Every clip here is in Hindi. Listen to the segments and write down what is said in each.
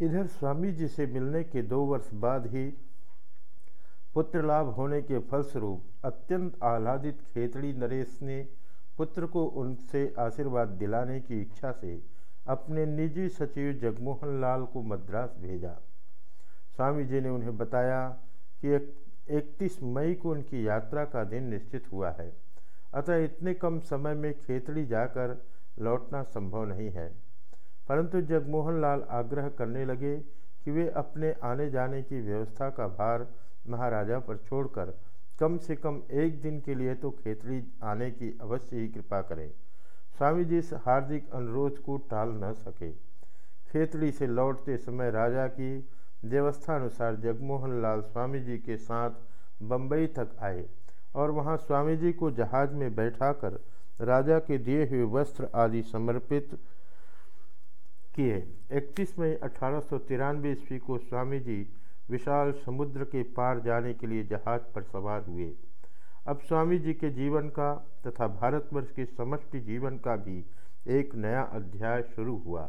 इधर स्वामी जी से मिलने के दो वर्ष बाद ही पुत्र लाभ होने के फलस्वरूप अत्यंत आह्लादित खेतड़ी नरेश ने पुत्र को उनसे आशीर्वाद दिलाने की इच्छा से अपने निजी सचिव जगमोहन लाल को मद्रास भेजा। स्वामी जी ने उन्हें बताया कि इकतीस मई को उनकी यात्रा का दिन निश्चित हुआ है। अतः इतने कम समय में खेतड़ी जाकर लौटना संभव नहीं है। परंतु जगमोहन लाल आग्रह करने लगे कि वे अपने आने जाने की व्यवस्था का भार महाराजा पर छोड़कर कम से कम एक दिन के लिए तो खेतड़ी आने की अवश्य ही कृपा करें। स्वामी जी इस हार्दिक अनुरोध को टाल न सके। खेतड़ी से लौटते समय राजा की व्यवस्थानुसार जगमोहन लाल स्वामी जी के साथ बम्बई तक आए और वहाँ स्वामी जी को जहाज़ में बैठाकर राजा के दिए हुए वस्त्र आदि समर्पित किए। 31 मई अठारह ईस्वी को स्वामी जी विशाल समुद्र के पार जाने के लिए जहाज़ पर सवार हुए। अब स्वामी जी के जीवन का तथा भारतवर्ष के समष्टि जीवन का भी एक नया अध्याय शुरू हुआ।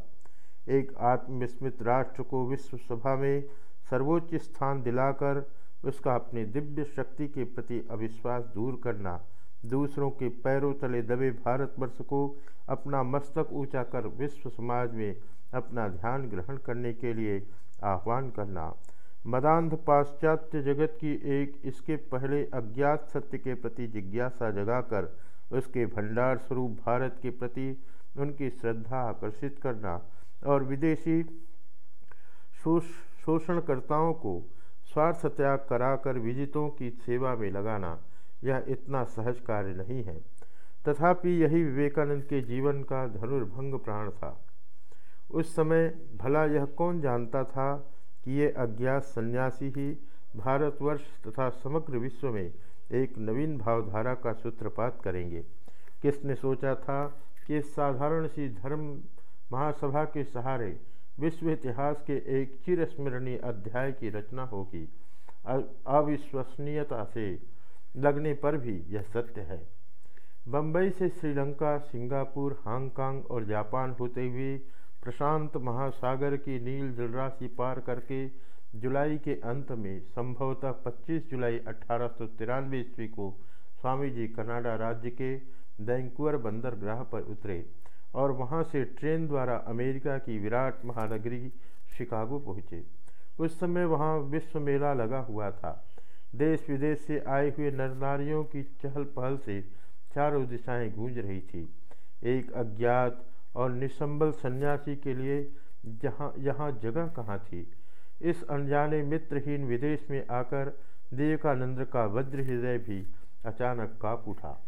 एक आत्मविस्मित राष्ट्र को विश्व सभा में सर्वोच्च स्थान दिलाकर उसका अपनी दिव्य शक्ति के प्रति अविश्वास दूर करना, दूसरों के पैरों तले दबे भारतवर्ष को अपना मस्तक ऊँचा कर विश्व समाज में अपना ध्यान ग्रहण करने के लिए आह्वान करना। मदांध पाश्चात्य जगत की एक इसके पहले अज्ञात सत्य के प्रति जिज्ञासा जगाकर उसके भंडार स्वरूप भारत के प्रति उनकी श्रद्धा आकर्षित करना और विदेशी शोषणकर्ताओं को स्वार्थ त्याग कराकर विजितों की सेवा में लगाना, यह इतना सहज कार्य नहीं है। तथापि यही विवेकानंद के जीवन का धनुर्भंग प्राण था। उस समय भला यह कौन जानता था कि ये अज्ञात सन्यासी ही भारतवर्ष तथा समग्र विश्व में एक नवीन भावधारा का सूत्रपात करेंगे? किसने सोचा था कि साधारण सी धर्म महासभा के सहारे विश्व इतिहास के एक चिरस्मरणीय अध्याय की रचना होगी? अविश्वसनीयता से लगने पर भी यह सत्य है। बम्बई से श्रीलंका, सिंगापुर, हांगकांग और जापान होते हुए प्रशांत महासागर की नील जलराशि पार करके जुलाई के अंत में संभवतः 25 जुलाई अठारह सौ तिरानवे ईस्वी को स्वामी जी कनाडा राज्य के बैंकुअर बंदरगाह पर उतरे और वहाँ से ट्रेन द्वारा अमेरिका की विराट महानगरी शिकागो पहुँचे। उस समय वहाँ विश्व मेला लगा हुआ था। देश विदेश से आए हुए नर नारियों की चहल पहल से चारों दिशाएँ गूंज रही थी। एक अज्ञात और निसंबल सन्यासी के लिए जहाँ, यहाँ जगह कहाँ थी? इस अनजाने मित्रहीन विदेश में आकर विवेकानंद का वज्र हृदय भी अचानक काप उठा।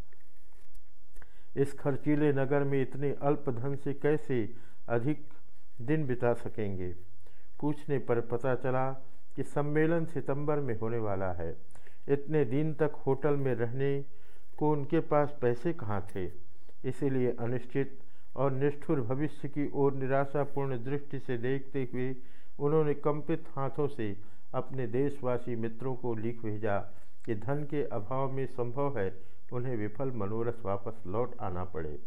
इस खर्चीले नगर में इतने अल्प धन से कैसे अधिक दिन बिता सकेंगे? पूछने पर पता चला कि सम्मेलन सितंबर में होने वाला है। इतने दिन तक होटल में रहने को उनके पास पैसे कहाँ थे? इसीलिए अनिश्चित और निष्ठुर भविष्य की ओर निराशापूर्ण दृष्टि से देखते हुए उन्होंने कंपित हाथों से अपने देशवासी मित्रों को लिख भेजा कि धन के अभाव में संभव है उन्हें विफल मनोरथ वापस लौट आना पड़े।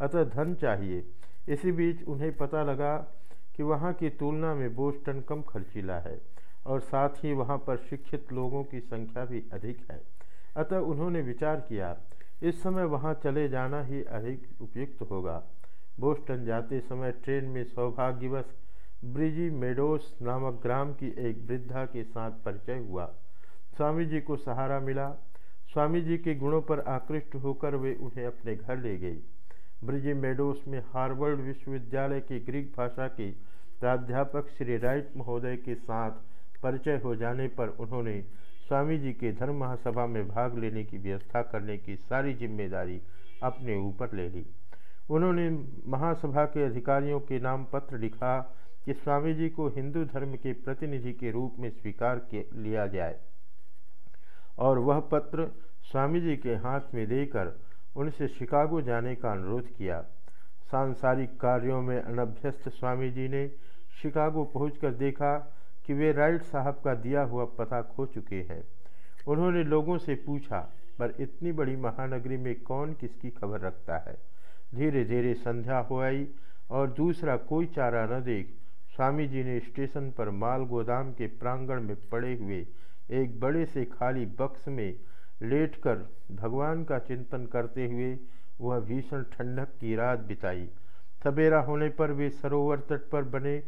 अतः धन चाहिए। इसी बीच उन्हें पता लगा कि वहाँ की तुलना में बोस्टन कम खर्चीला है और साथ ही वहाँ पर शिक्षित लोगों की संख्या भी अधिक है। अतः उन्होंने विचार किया, इस समय वहाँ चले जाना ही अधिक उपयुक्त होगा। बोस्टन जाते समय ट्रेन में सौभाग्यवश ब्रिजी मेडोस नामक ग्राम की एक वृद्धा के साथ परिचय हुआ। स्वामी जी को सहारा मिला। स्वामी जी के गुणों पर आकृष्ट होकर वे उन्हें अपने घर ले गई ब्रिजी मेडोस में हार्वर्ड विश्वविद्यालय के ग्रीक भाषा के प्राध्यापक श्री राइट महोदय के साथ परिचय हो जाने पर उन्होंने स्वामी जी के धर्म महासभा में भाग लेने की व्यवस्था करने की सारी ज़िम्मेदारी अपने ऊपर ले ली। उन्होंने महासभा के अधिकारियों के नाम पत्र लिखा कि स्वामी जी को हिंदू धर्म के प्रतिनिधि के रूप में स्वीकार लिया जाए। और वह पत्र स्वामी जी के हाथ में देकर उनसे शिकागो जाने का अनुरोध किया। सांसारिक कार्यों में अनभ्यस्त स्वामी जी ने शिकागो पहुंचकर देखा कि वे राइट साहब का दिया हुआ पता खो चुके हैं। उन्होंने लोगों से पूछा, पर इतनी बड़ी महानगरी में कौन किसकी खबर रखता है? धीरे धीरे संध्या हो आई और दूसरा कोई चारा न देख स्वामी जी ने स्टेशन पर माल गोदाम के प्रांगण में पड़े हुए एक बड़े से खाली बक्स में लेटकर भगवान का चिंतन करते हुए वह भीषण ठंडक की रात बिताई। सवेरा होने पर वे सरोवर तट पर बने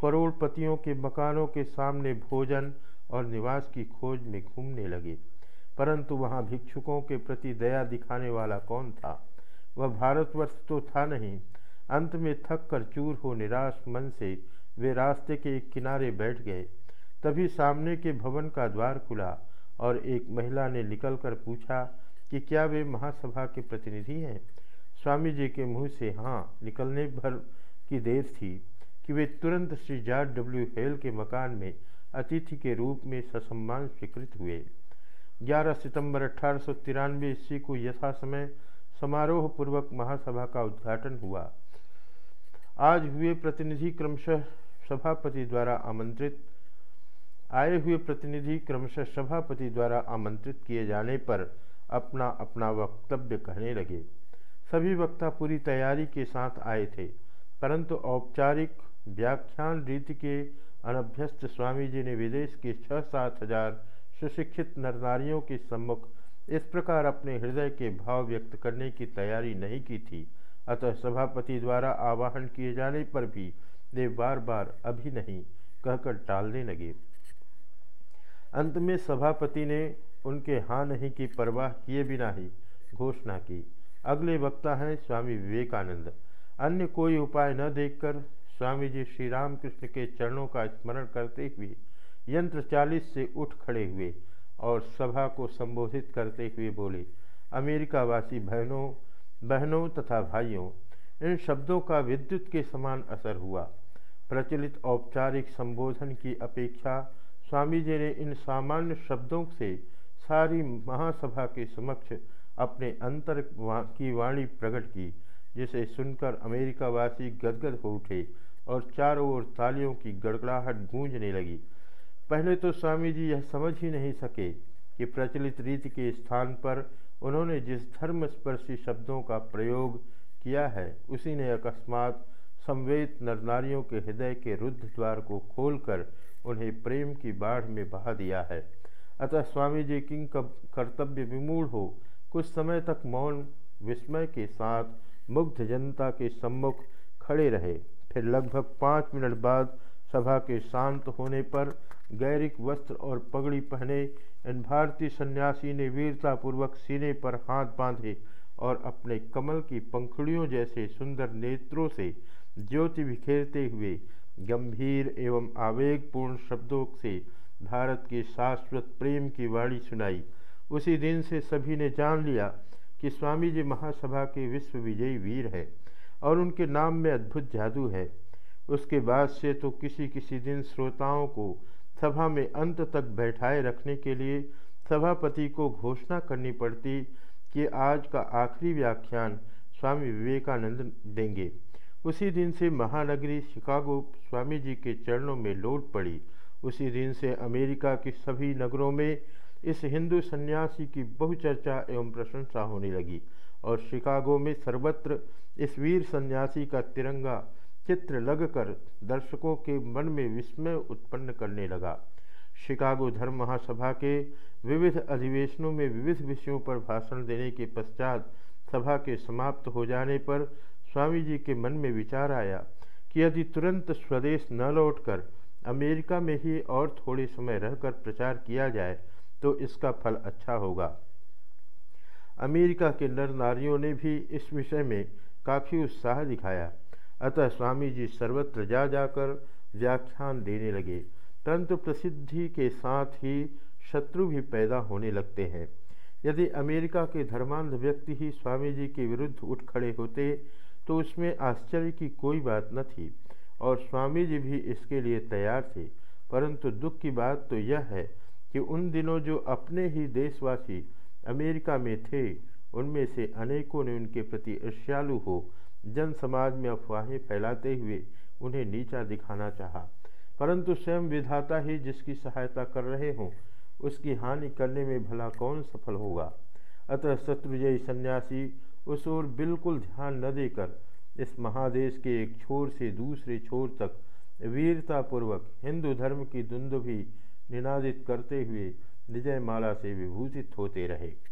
करोड़पतियों के मकानों के सामने भोजन और निवास की खोज में घूमने लगे। परंतु वहाँ भिक्षुकों के प्रति दया दिखाने वाला कौन था? वह भारतवर्ष तो था नहीं। अंत में थक कर चूर हो निराश मन से वे रास्ते के एक किनारे बैठ गए। तभी सामने के भवन का द्वार खुला और एक महिला ने निकलकर पूछा कि क्या वे महासभा के प्रतिनिधि हैं? स्वामी जी के मुँह से हाँ निकलने भर की देर थी कि वे तुरंत श्री जॉर्ज डब्ल्यू हेल के मकान में अतिथि के रूप में ससम्मान स्वीकृत हुए। 11 सितंबर अठारह सौ ईस्वी को यथा समय समारोह पूर्वक महासभा का उद्घाटन हुआ। आज हुए प्रतिनिधि क्रमशः सभापति द्वारा आमंत्रित, आए हुए प्रतिनिधि क्रमशः सभापति द्वारा आमंत्रित किए जाने पर अपना अपना वक्तव्य कहने लगे। सभी वक्ता पूरी तैयारी के साथ आए थे, परंतु औपचारिक व्याख्यान रीति के अनभ्यस्त स्वामी जी ने विदेश के छः सात हज़ार सुशिक्षित नरनारियों के सम्मुख इस प्रकार अपने हृदय के भाव व्यक्त करने की तैयारी नहीं की थी। अतः सभापति द्वारा आवाहन किए जाने पर भी वे बार बार अभी नहीं कहकर टालने लगे। अंत में सभापति ने उनके हाँ नहीं की परवाह किए बिना ही घोषणा की। अगले वक्ता हैं स्वामी विवेकानंद। अन्य कोई उपाय न देखकर स्वामी जी श्री रामकृष्ण के चरणों का स्मरण करते हुए यंत्र चालीस से उठ खड़े हुए और सभा को संबोधित करते हुए बोले, अमेरिकावासी बहनों बहनों तथा भाइयों, इन शब्दों का विद्युत के समान असर हुआ। प्रचलित औपचारिक संबोधन की अपेक्षा स्वामी जी ने इन सामान्य शब्दों से सारी महासभा के समक्ष अपने अंतर की वाणी प्रकट की, जिसे सुनकर अमेरिकावासी गदगद हो उठे और चारों ओर तालियों की गड़गड़ाहट गूंजने लगी। पहले तो स्वामी जी यह समझ ही नहीं सके कि प्रचलित रीति के स्थान पर उन्होंने जिस धर्म स्पर्शी शब्दों का प्रयोग किया है, उसी ने अकस्मात संवेद नरनारियों के हृदय के रुद्ध द्वार को खोलकर उन्हें प्रेम की बाढ़ में बहा दिया है। अतः स्वामी जी किंग कर्तव्य विमूढ़ हो, कुछ समय तक मौन विस्मय के साथ मुग्ध जनता के सम्मुख खड़े रहे। फिर लगभग पाँच मिनट बाद सभा के शांत होने पर गैरिक वस्त्र और पगड़ी पहने इन भारतीय सन्यासी ने वीरतापूर्वक सीने पर हाथ बांधे और अपने कमल की पंखुड़ियों जैसे सुंदर नेत्रों से ज्योति बिखेरते हुए गंभीर एवं आवेगपूर्ण शब्दों से भारत के शाश्वत प्रेम की वाणी सुनाई। उसी दिन से सभी ने जान लिया कि स्वामी जी महासभा के विश्व विजयी वीर हैं और उनके नाम में अद्भुत जादू है। उसके बाद से तो किसी किसी दिन श्रोताओं को सभा में अंत तक बैठाए रखने के लिए सभापति को घोषणा करनी पड़ती कि आज का आखिरी व्याख्यान स्वामी विवेकानंद देंगे। उसी दिन से महानगरी शिकागो स्वामी जी के चरणों में लौट पड़ी। उसी दिन से अमेरिका के सभी नगरों में इस हिंदू सन्यासी की बहुचर्चा एवं प्रशंसा होने लगी और शिकागो में सर्वत्र इस वीर सन्यासी का तिरंगा चित्र लगकर दर्शकों के मन में विस्मय उत्पन्न करने लगा। शिकागो धर्म महासभा के विविध अधिवेशनों में विविध विषयों पर भाषण देने के पश्चात सभा के समाप्त हो जाने पर स्वामी जी के मन में विचार आया कि यदि तुरंत स्वदेश न लौटकर अमेरिका में ही और थोड़े समय रहकर प्रचार किया जाए तो इसका फल अच्छा होगा। अमेरिका के नर नारियों ने भी इस विषय में काफ़ी उत्साह दिखाया। अतः स्वामी जी सर्वत्र जा जाकर व्याख्यान देने लगे। परंतु प्रसिद्धि के साथ ही शत्रु भी पैदा होने लगते हैं। यदि अमेरिका के धर्मांध व्यक्ति ही स्वामी जी के विरुद्ध उठ खड़े होते तो उसमें आश्चर्य की कोई बात न थी, और स्वामी जी भी इसके लिए तैयार थे। परंतु दुख की बात तो यह है कि उन दिनों जो अपने ही देशवासी अमेरिका में थे, उनमें से अनेकों ने उनके प्रति ईर्ष्यालु हो जन समाज में अफवाहें फैलाते हुए उन्हें नीचा दिखाना चाहा। परंतु स्वयं विधाता ही जिसकी सहायता कर रहे हों, उसकी हानि करने में भला कौन सफल होगा? अतः शत्रुजयी सन्यासी उस ओर बिल्कुल ध्यान न देकर इस महादेश के एक छोर से दूसरे छोर तक वीरतापूर्वक हिंदू धर्म की दुंदुभी निनादित करते हुए विजय माला से विभूषित होते रहे।